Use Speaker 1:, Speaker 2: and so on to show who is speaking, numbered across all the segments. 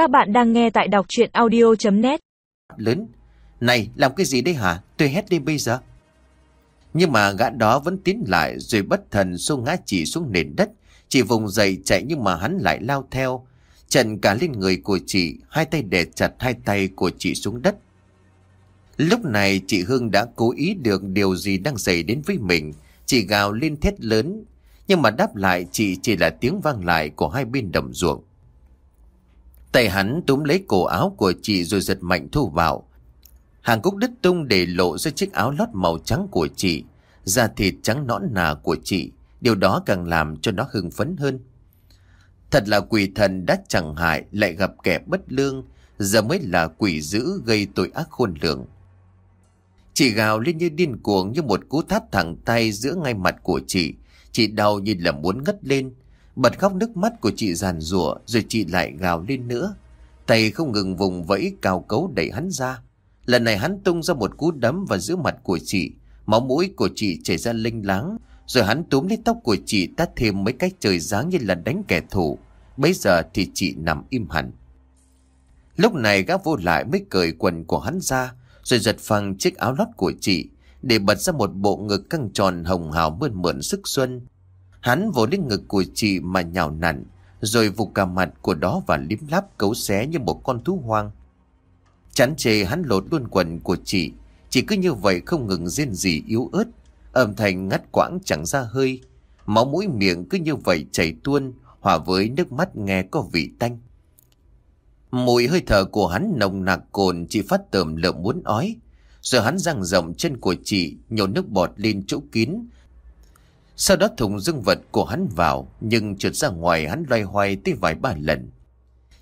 Speaker 1: Các bạn đang nghe tại đọc chuyện audio.net
Speaker 2: Lớn, Này, làm cái gì đấy hả? Tôi hét đi bây giờ. Nhưng mà gã đó vẫn tiến lại Rồi bất thần xô ngã chỉ xuống nền đất. Chị vùng dậy chạy nhưng mà hắn lại lao theo. Trần cả lên người của chị, Hai tay đè chặt hai tay của chị xuống đất. Lúc này chị Hương đã cố ý được điều gì đang xảy đến với mình. Chị gào lên thét lớn, Nhưng mà đáp lại chị chỉ là tiếng vang lại của hai bên đồng ruộng. Tay hắn túm lấy cổ áo của chị rồi giật mạnh thu vào. Hàng cúc đứt tung để lộ ra chiếc áo lót màu trắng của chị. Da thịt trắng nõn nà của chị, Điều đó càng làm cho nó hưng phấn hơn. Thật là quỷ thần đã chẳng hại, lại gặp kẻ bất lương, Giờ mới là quỷ dữ gây tội ác khôn lường. Chị gào lên như điên cuồng như một cú tháp thẳng tay giữa ngay mặt của chị. Chị đau như là muốn ngất lên. Bật khóc nước mắt của chị giàn rủa rồi chị lại gào lên nữa. Tay không ngừng vùng vẫy cao cấu đẩy hắn ra. Lần này hắn tung ra một cú đấm vào giữa mặt của chị. Máu mũi của chị chảy ra linh láng. Rồi hắn túm lấy tóc của chị tát thêm mấy cái trời dáng như là đánh kẻ thù. Bây giờ thì chị nằm im hẳn. Lúc này gã vô lại mới cởi quần của hắn ra, Rồi giật phăng chiếc áo lót của chị, Để bật ra một bộ ngực căng tròn hồng hào mơn mượn sức xuân. Hắn vỗ lên ngực của chị mà nhào nặn, Rồi vụt cả mặt của đó và liếm láp cấu xé như một con thú hoang. Chán chê hắn lột luôn quần của chị. Chỉ cứ như vậy không ngừng rên gì yếu ớt, Âm thanh ngắt quãng chẳng ra hơi. Máu mũi miệng cứ như vậy chảy tuôn, Hòa với nước mắt nghe có vị tanh. Mùi hơi thở của hắn nồng nặc cồn, Chị phát tờm lợm muốn ói. Rồi hắn răng rộng chân của chị, Nhổ nước bọt lên chỗ kín sau đó thùng dương vật của hắn vào, Nhưng trượt ra ngoài hắn loay hoay tới vài ba lần.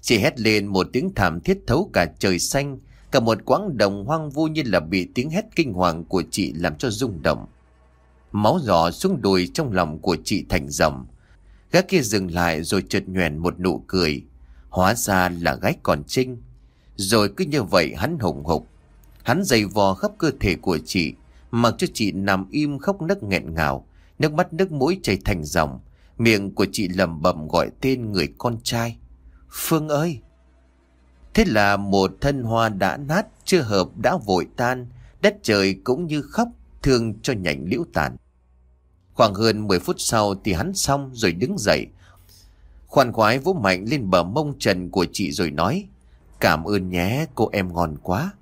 Speaker 2: Chị hét lên một tiếng thảm thiết thấu cả trời xanh, Cả một quãng đồng hoang vu như là bị tiếng hét kinh hoàng của chị làm cho rung động. Máu giò xuống đùi trong lòng của chị thành dòng. Gã kia dừng lại rồi trượt nhoèn một nụ cười. Hóa ra là gái còn trinh. Rồi cứ như vậy hắn hùng hục. Hắn dày vò khắp cơ thể của chị, Mặc cho chị nằm im khóc nấc nghẹn ngào. Nước mắt nước mũi chảy thành dòng. Miệng của chị lầm bầm gọi tên người con trai. Phương ơi! Thế là một thân hoa đã nát, Chưa hợp đã vội tan. Đất trời cũng như khóc, Thương cho nhảnh liễu tàn. Khoảng hơn 10 phút sau thì hắn xong rồi đứng dậy. Khoan khoái vỗ mạnh lên bờ mông trần của chị rồi nói, Cảm ơn nhé, cô em ngon quá.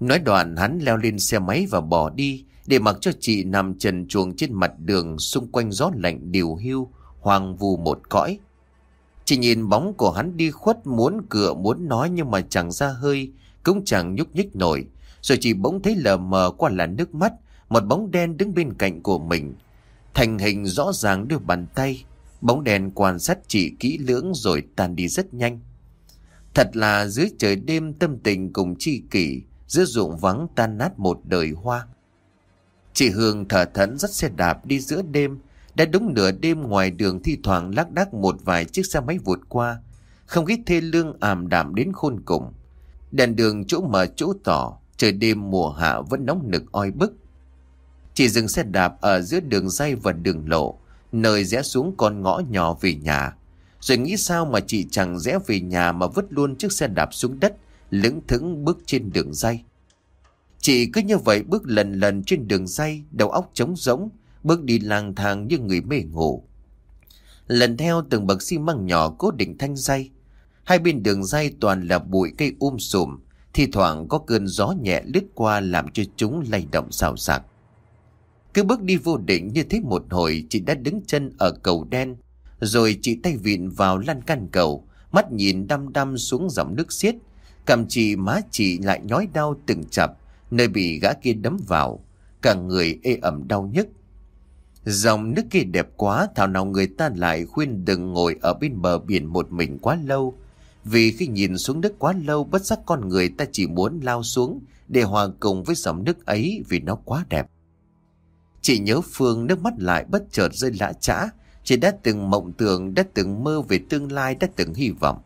Speaker 2: Nói đoạn hắn leo lên xe máy và bỏ đi. Để mặc cho chị nằm trần chuồng trên mặt đường Xung quanh gió lạnh điều hưu Hoang vu một cõi Chị nhìn bóng của hắn đi khuất muốn cửa muốn nói nhưng mà chẳng ra hơi Cũng chẳng nhúc nhích nổi Rồi chị bỗng thấy lờ mờ qua là nước mắt Một bóng đen đứng bên cạnh của mình Thành hình rõ ràng đưa bàn tay Bóng đèn quan sát chị kỹ lưỡng rồi tan đi rất nhanh. Thật là dưới trời đêm tâm tình cùng chi kỷ, giữa ruộng vắng tan nát một đời hoa. Chị Hương thở thẫn dắt xe đạp đi giữa đêm, đã đúng nửa đêm ngoài đường thi thoảng lác đác một vài chiếc xe máy vụt qua. Không khí thê lương ảm đạm đến khôn cùng. Đèn đường chỗ mở chỗ tỏ, trời đêm mùa hạ vẫn nóng nực oi bức. Chị dừng xe đạp ở giữa đường dây và đường lộ, nơi rẽ xuống con ngõ nhỏ về nhà. Rồi nghĩ sao mà chị chẳng rẽ về nhà mà vứt luôn chiếc xe đạp xuống đất, lững thững bước trên đường dây. Chị cứ như vậy bước lần lần trên đường dây, đầu óc trống rỗng, bước đi lang thang như người mê ngủ. Lần theo từng bậc xi măng nhỏ cố định thanh dây. Hai bên đường dây toàn là bụi cây um sùm, thi thoảng có cơn gió nhẹ lướt qua làm cho chúng lay động xào xạc. Cứ bước đi vô định như thế một hồi chị đã đứng chân ở cầu đen. Rồi chị tay vịn vào lan can cầu, mắt nhìn đăm đăm xuống dòng nước xiết. Cầm chị má chị lại nhói đau từng chập, nơi bị gã kia đấm vào. Cả người ê ẩm đau nhức. Dòng nước kia đẹp quá, thảo nào người ta lại khuyên đừng ngồi ở bên bờ biển một mình quá lâu. Vì khi nhìn xuống nước quá lâu, bất giác con người ta chỉ muốn lao xuống để hòa cùng với dòng nước ấy vì nó quá đẹp. Chị nhớ Phương nước mắt lại bất chợt rơi lã trã, Chị đã từng mộng tưởng, đã từng mơ về tương lai, đã từng hy vọng.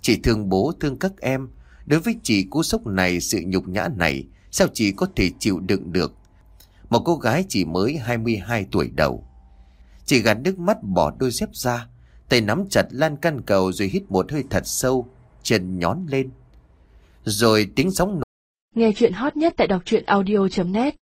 Speaker 2: Chị thương bố, thương các em. Đối với chị cú sốc này, sự nhục nhã này, sao chị có thể chịu đựng được? Một cô gái chỉ mới 22 tuổi đầu. Chị gạt nước mắt bỏ đôi dép ra, tay nắm chặt lan căn cầu rồi hít một hơi thật sâu. chân nhón lên. Rồi tiếng sóng nổi.
Speaker 3: Nghe chuyện hot nhất tại đọc truyện audio.net